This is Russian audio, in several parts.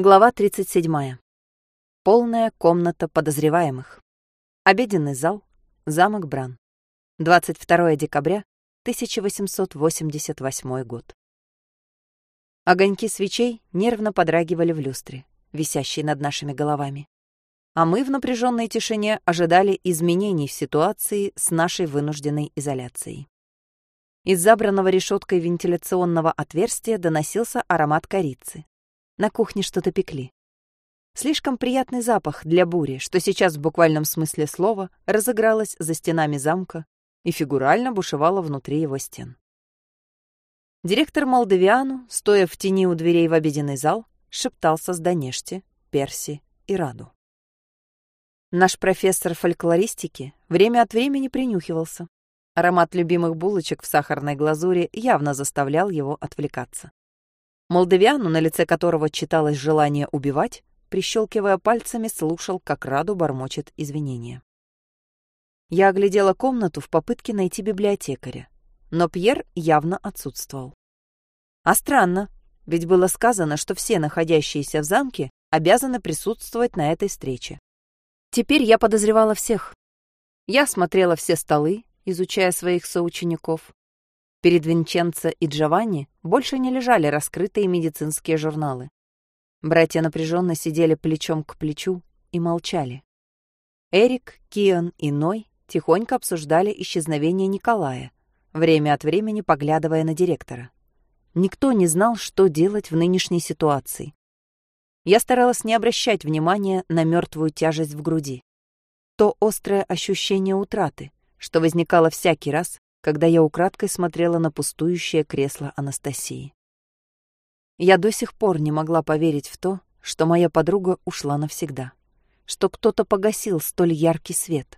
Глава 37. Полная комната подозреваемых. Обеденный зал. Замок Бран. 22 декабря 1888 год. Огоньки свечей нервно подрагивали в люстре, висящей над нашими головами. А мы в напряженной тишине ожидали изменений в ситуации с нашей вынужденной изоляцией. Из забранного решеткой вентиляционного отверстия доносился аромат корицы, на кухне что-то пекли. Слишком приятный запах для бури, что сейчас в буквальном смысле слова разыгралась за стенами замка и фигурально бушевала внутри его стен. Директор Молдавиану, стоя в тени у дверей в обеденный зал, шептался с Данешти, Перси и Раду. Наш профессор фольклористики время от времени принюхивался. Аромат любимых булочек в сахарной глазури явно заставлял его отвлекаться. Молдавиану, на лице которого читалось желание убивать, прищелкивая пальцами, слушал, как Раду бормочет извинения. Я оглядела комнату в попытке найти библиотекаря, но Пьер явно отсутствовал. А странно, ведь было сказано, что все находящиеся в замке обязаны присутствовать на этой встрече. Теперь я подозревала всех. Я смотрела все столы, изучая своих соучеников, Перед Винченцо и Джованни больше не лежали раскрытые медицинские журналы. Братья напряженно сидели плечом к плечу и молчали. Эрик, Киан и Ной тихонько обсуждали исчезновение Николая, время от времени поглядывая на директора. Никто не знал, что делать в нынешней ситуации. Я старалась не обращать внимания на мертвую тяжесть в груди. То острое ощущение утраты, что возникало всякий раз, когда я украдкой смотрела на пустующее кресло Анастасии. Я до сих пор не могла поверить в то, что моя подруга ушла навсегда, что кто-то погасил столь яркий свет.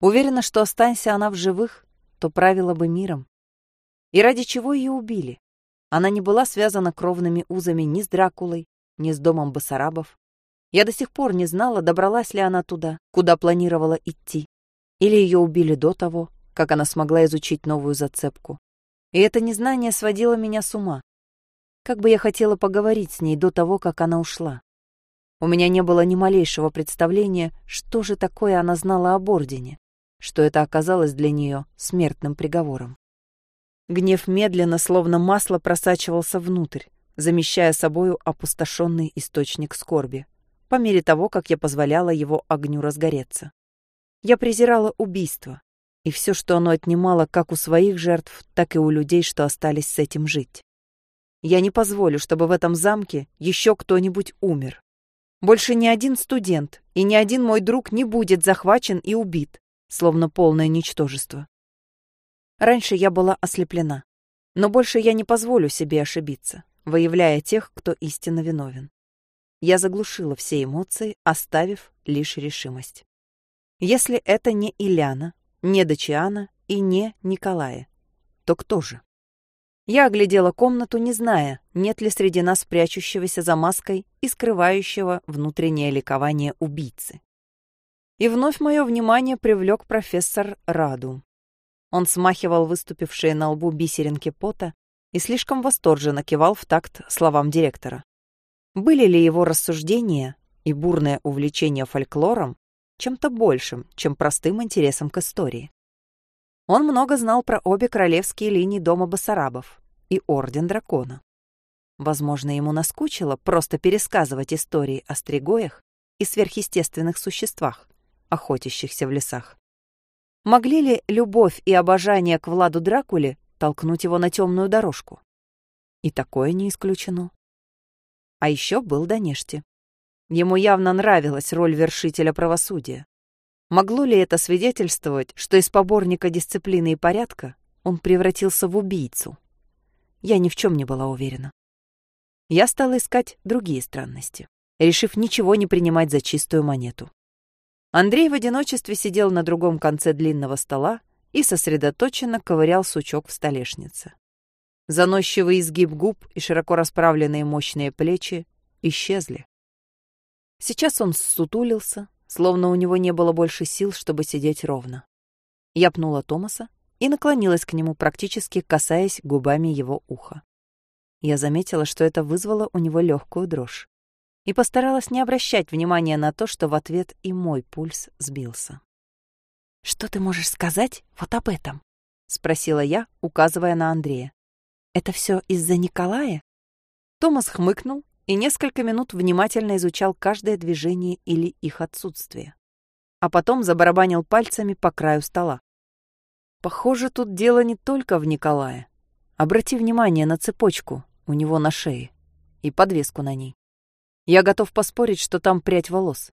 Уверена, что останься она в живых, то правила бы миром. И ради чего ее убили? Она не была связана кровными узами ни с Дракулой, ни с домом Басарабов. Я до сих пор не знала, добралась ли она туда, куда планировала идти. Или ее убили до того, как она смогла изучить новую зацепку. И это незнание сводило меня с ума. Как бы я хотела поговорить с ней до того, как она ушла. У меня не было ни малейшего представления, что же такое она знала об Ордене, что это оказалось для нее смертным приговором. Гнев медленно, словно масло, просачивался внутрь, замещая собою опустошенный источник скорби, по мере того, как я позволяла его огню разгореться. Я презирала убийство, и все, что оно отнимало как у своих жертв, так и у людей, что остались с этим жить. Я не позволю, чтобы в этом замке еще кто-нибудь умер. Больше ни один студент и ни один мой друг не будет захвачен и убит, словно полное ничтожество. Раньше я была ослеплена, но больше я не позволю себе ошибиться, выявляя тех, кто истинно виновен. Я заглушила все эмоции, оставив лишь решимость. Если это не Иляна, не Дачиана и не Николая. То кто же? Я оглядела комнату, не зная, нет ли среди нас прячущегося за маской и скрывающего внутреннее ликование убийцы. И вновь мое внимание привлек профессор Раду. Он смахивал выступившие на лбу бисеринки пота и слишком восторженно кивал в такт словам директора. Были ли его рассуждения и бурное увлечение фольклором чем-то большим, чем простым интересом к истории. Он много знал про обе королевские линии дома Басарабов и Орден Дракона. Возможно, ему наскучило просто пересказывать истории о стригоях и сверхъестественных существах, охотящихся в лесах. Могли ли любовь и обожание к Владу Дракуле толкнуть его на темную дорожку? И такое не исключено. А еще был Данешти. Ему явно нравилась роль вершителя правосудия. Могло ли это свидетельствовать, что из поборника дисциплины и порядка он превратился в убийцу? Я ни в чем не была уверена. Я стала искать другие странности, решив ничего не принимать за чистую монету. Андрей в одиночестве сидел на другом конце длинного стола и сосредоточенно ковырял сучок в столешнице. Заносчивый изгиб губ и широко расправленные мощные плечи исчезли. Сейчас он ссутулился, словно у него не было больше сил, чтобы сидеть ровно. Я пнула Томаса и наклонилась к нему, практически касаясь губами его уха. Я заметила, что это вызвало у него легкую дрожь. и постаралась не обращать внимания на то, что в ответ и мой пульс сбился. «Что ты можешь сказать вот об этом?» — спросила я, указывая на Андрея. «Это все из-за Николая?» Томас хмыкнул и несколько минут внимательно изучал каждое движение или их отсутствие. А потом забарабанил пальцами по краю стола. Похоже, тут дело не только в Николае. Обрати внимание на цепочку у него на шее и подвеску на ней. Я готов поспорить, что там прядь волос.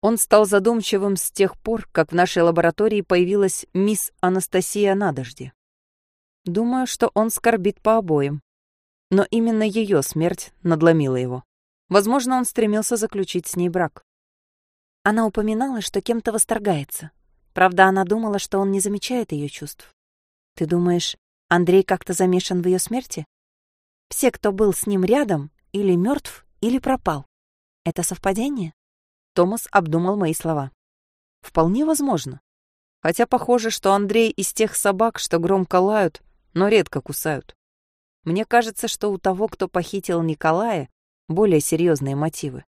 Он стал задумчивым с тех пор, как в нашей лаборатории появилась мисс Анастасия Надожди. Думаю, что он скорбит по обоим. Но именно ее смерть надломила его. Возможно, он стремился заключить с ней брак. Она упоминала, что кем-то восторгается. Правда, она думала, что он не замечает ее чувств. Ты думаешь, Андрей как-то замешан в ее смерти? Все, кто был с ним рядом, или мертв, или пропал. Это совпадение? Томас обдумал мои слова. Вполне возможно. Хотя похоже, что Андрей из тех собак, что громко лают, но редко кусают. Мне кажется, что у того, кто похитил Николая, более серьезные мотивы.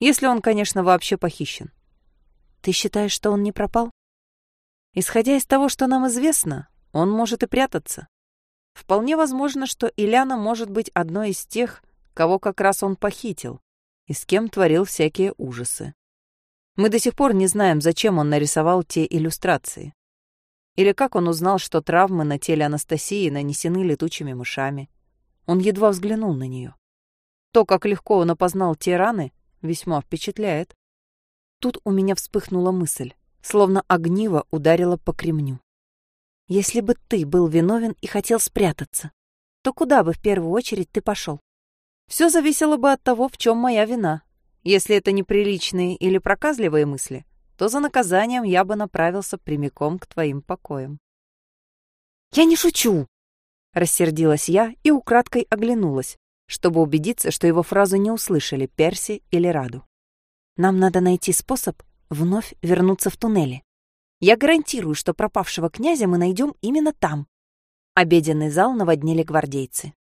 Если он, конечно, вообще похищен. Ты считаешь, что он не пропал? Исходя из того, что нам известно, он может и прятаться. Вполне возможно, что Ильяна может быть одной из тех, кого как раз он похитил и с кем творил всякие ужасы. Мы до сих пор не знаем, зачем он нарисовал те иллюстрации. Или как он узнал, что травмы на теле Анастасии нанесены летучими мышами. Он едва взглянул на нее. То, как легко он опознал те раны, весьма впечатляет. Тут у меня вспыхнула мысль, словно огниво ударило по кремню. Если бы ты был виновен и хотел спрятаться, то куда бы в первую очередь ты пошел? Все зависело бы от того, в чем моя вина. Если это неприличные или проказливые мысли, то за наказанием я бы направился прямиком к твоим покоям. «Я не шучу!» Рассердилась я и украдкой оглянулась, чтобы убедиться, что его фразу не услышали Перси или Раду. «Нам надо найти способ вновь вернуться в туннели. Я гарантирую, что пропавшего князя мы найдем именно там». Обеденный зал наводнили гвардейцы.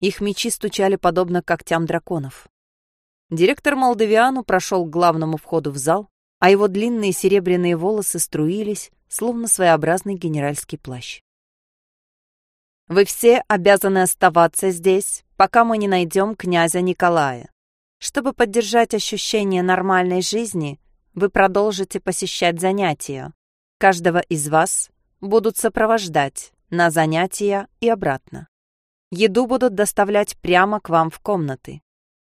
Их мечи стучали подобно когтям драконов. Директор Молдавиану прошел к главному входу в зал, а его длинные серебряные волосы струились, словно своеобразный генеральский плащ. «Вы все обязаны оставаться здесь, пока мы не найдем князя Николая. Чтобы поддержать ощущение нормальной жизни, вы продолжите посещать занятия. Каждого из вас будут сопровождать на занятия и обратно. Еду будут доставлять прямо к вам в комнаты.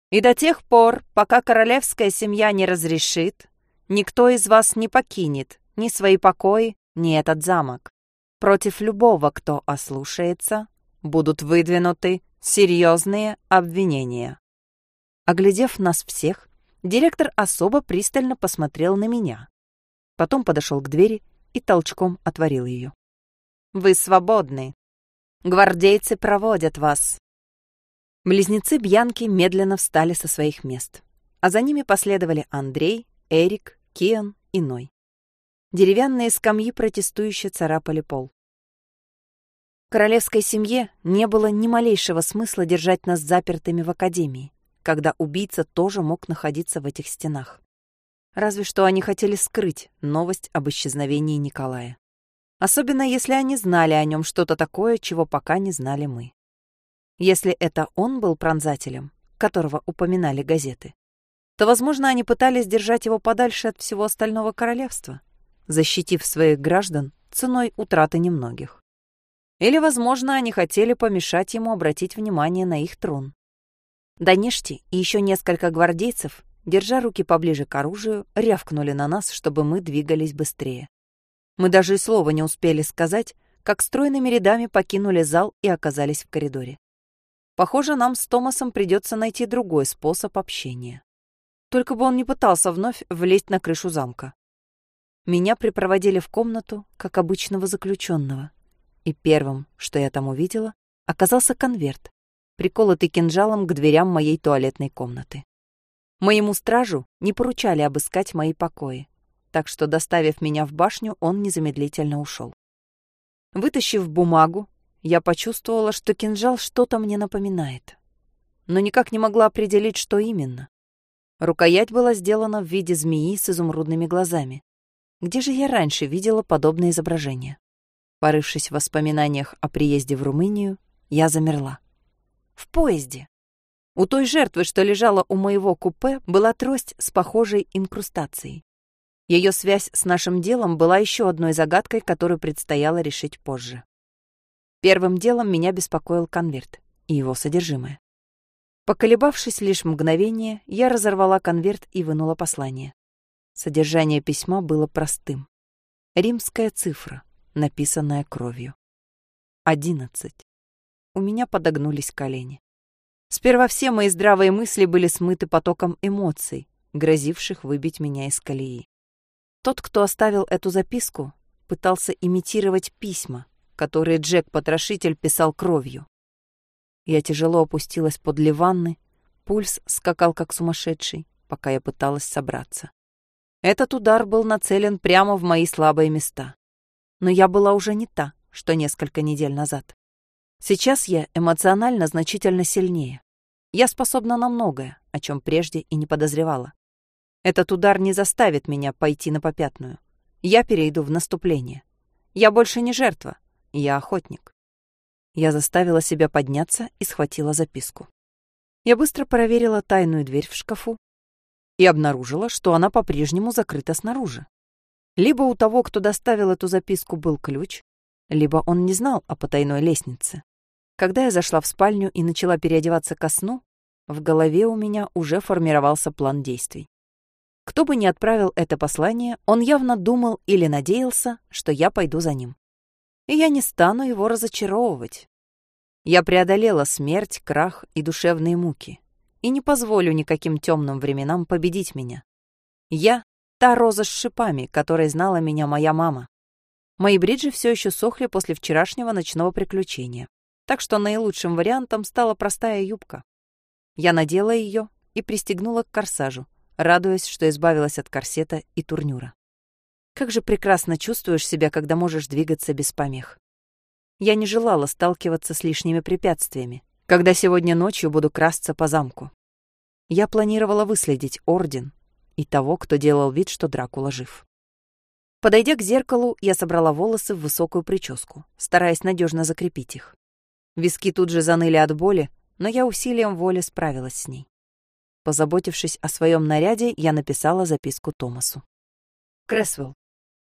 И до тех пор, пока королевская семья не разрешит, никто из вас не покинет ни свои покои, ни этот замок. Против любого, кто ослушается, будут выдвинуты серьезные обвинения. Оглядев нас всех, директор особо пристально посмотрел на меня. Потом подошел к двери и толчком отворил ее. «Вы свободны. Гвардейцы проводят вас». Близнецы Бьянки медленно встали со своих мест, а за ними последовали Андрей, Эрик, Киан и Ной. Деревянные скамьи протестующе царапали пол. Королевской семье не было ни малейшего смысла держать нас запертыми в академии, когда убийца тоже мог находиться в этих стенах. Разве что они хотели скрыть новость об исчезновении Николая. Особенно если они знали о нем что-то такое, чего пока не знали мы. Если это он был пронзателем, которого упоминали газеты, то, возможно, они пытались держать его подальше от всего остального королевства, защитив своих граждан ценой утраты немногих. Или, возможно, они хотели помешать ему обратить внимание на их трон. Данешти и еще несколько гвардейцев, держа руки поближе к оружию, рявкнули на нас, чтобы мы двигались быстрее. Мы даже и слова не успели сказать, как стройными рядами покинули зал и оказались в коридоре. Похоже, нам с Томасом придется найти другой способ общения. Только бы он не пытался вновь влезть на крышу замка. Меня припроводили в комнату, как обычного заключенного. И первым, что я там увидела, оказался конверт, приколотый кинжалом к дверям моей туалетной комнаты. Моему стражу не поручали обыскать мои покои так что, доставив меня в башню, он незамедлительно ушел. Вытащив бумагу, я почувствовала, что кинжал что-то мне напоминает. Но никак не могла определить, что именно. Рукоять была сделана в виде змеи с изумрудными глазами. Где же я раньше видела подобное изображение? Порывшись в воспоминаниях о приезде в Румынию, я замерла. В поезде. У той жертвы, что лежала у моего купе, была трость с похожей инкрустацией. Ее связь с нашим делом была еще одной загадкой, которую предстояло решить позже. Первым делом меня беспокоил конверт и его содержимое. Поколебавшись лишь мгновение, я разорвала конверт и вынула послание. Содержание письма было простым. Римская цифра, написанная кровью. Одиннадцать. У меня подогнулись колени. Сперва все мои здравые мысли были смыты потоком эмоций, грозивших выбить меня из колеи. Тот, кто оставил эту записку, пытался имитировать письма, которые Джек-потрошитель писал кровью. Я тяжело опустилась под ванны, пульс скакал как сумасшедший, пока я пыталась собраться. Этот удар был нацелен прямо в мои слабые места. Но я была уже не та, что несколько недель назад. Сейчас я эмоционально значительно сильнее. Я способна на многое, о чем прежде и не подозревала. Этот удар не заставит меня пойти на попятную. Я перейду в наступление. Я больше не жертва, я охотник. Я заставила себя подняться и схватила записку. Я быстро проверила тайную дверь в шкафу и обнаружила, что она по-прежнему закрыта снаружи. Либо у того, кто доставил эту записку, был ключ, либо он не знал о потайной лестнице. Когда я зашла в спальню и начала переодеваться ко сну, в голове у меня уже формировался план действий. Кто бы ни отправил это послание, он явно думал или надеялся, что я пойду за ним и я не стану его разочаровывать. Я преодолела смерть, крах и душевные муки и не позволю никаким темным временам победить меня. Я — та роза с шипами, которой знала меня моя мама. Мои бриджи все еще сохли после вчерашнего ночного приключения, так что наилучшим вариантом стала простая юбка. Я надела ее и пристегнула к корсажу, радуясь, что избавилась от корсета и турнюра. Как же прекрасно чувствуешь себя, когда можешь двигаться без помех. Я не желала сталкиваться с лишними препятствиями, когда сегодня ночью буду красться по замку. Я планировала выследить Орден и того, кто делал вид, что Дракула жив. Подойдя к зеркалу, я собрала волосы в высокую прическу, стараясь надежно закрепить их. Виски тут же заныли от боли, но я усилием воли справилась с ней. Позаботившись о своем наряде, я написала записку Томасу. «Кресвелл,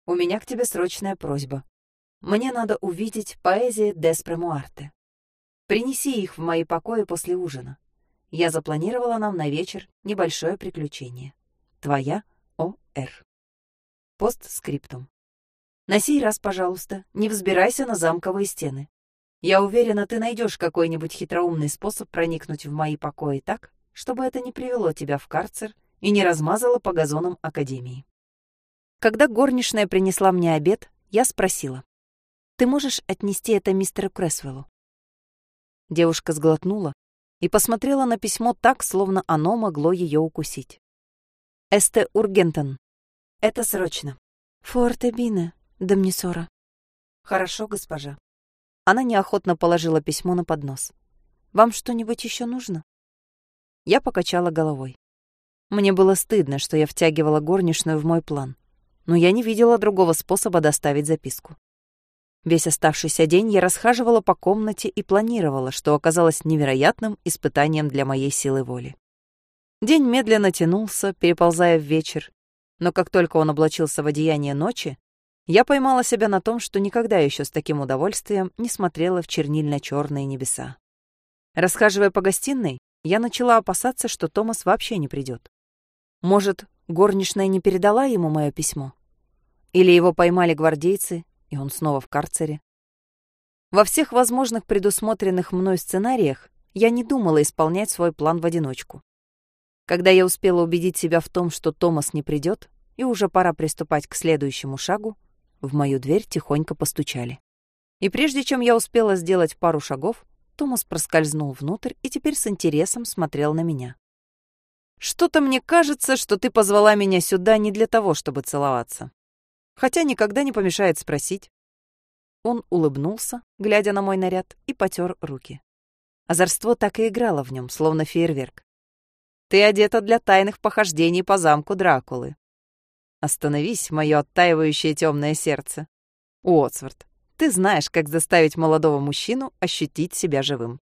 у меня к тебе срочная просьба. Мне надо увидеть поэзии Деспремуарте. Принеси их в мои покои после ужина. Я запланировала нам на вечер небольшое приключение. Твоя О.Р. Постскриптум. На сей раз, пожалуйста, не взбирайся на замковые стены. Я уверена, ты найдешь какой-нибудь хитроумный способ проникнуть в мои покои так, чтобы это не привело тебя в карцер и не размазало по газонам Академии. Когда горничная принесла мне обед, я спросила. «Ты можешь отнести это мистеру Кресвеллу?» Девушка сглотнула и посмотрела на письмо так, словно оно могло ее укусить. «Эсте Ургентон. Это срочно. Форте бине, домнисора». «Хорошо, госпожа». Она неохотно положила письмо на поднос. «Вам что-нибудь еще нужно?» Я покачала головой. Мне было стыдно, что я втягивала горничную в мой план но я не видела другого способа доставить записку. Весь оставшийся день я расхаживала по комнате и планировала, что оказалось невероятным испытанием для моей силы воли. День медленно тянулся, переползая в вечер, но как только он облачился в одеяние ночи, я поймала себя на том, что никогда еще с таким удовольствием не смотрела в чернильно-черные небеса. Расхаживая по гостиной, я начала опасаться, что Томас вообще не придет. Может, горничная не передала ему мое письмо? Или его поймали гвардейцы, и он снова в карцере? Во всех возможных предусмотренных мной сценариях я не думала исполнять свой план в одиночку. Когда я успела убедить себя в том, что Томас не придет, и уже пора приступать к следующему шагу, в мою дверь тихонько постучали. И прежде чем я успела сделать пару шагов, Томас проскользнул внутрь и теперь с интересом смотрел на меня. Что-то мне кажется, что ты позвала меня сюда не для того, чтобы целоваться. Хотя никогда не помешает спросить. Он улыбнулся, глядя на мой наряд, и потер руки. Озорство так и играло в нем, словно фейерверк. Ты одета для тайных похождений по замку Дракулы. Остановись, мое оттаивающее темное сердце. Уотсворт, ты знаешь, как заставить молодого мужчину ощутить себя живым.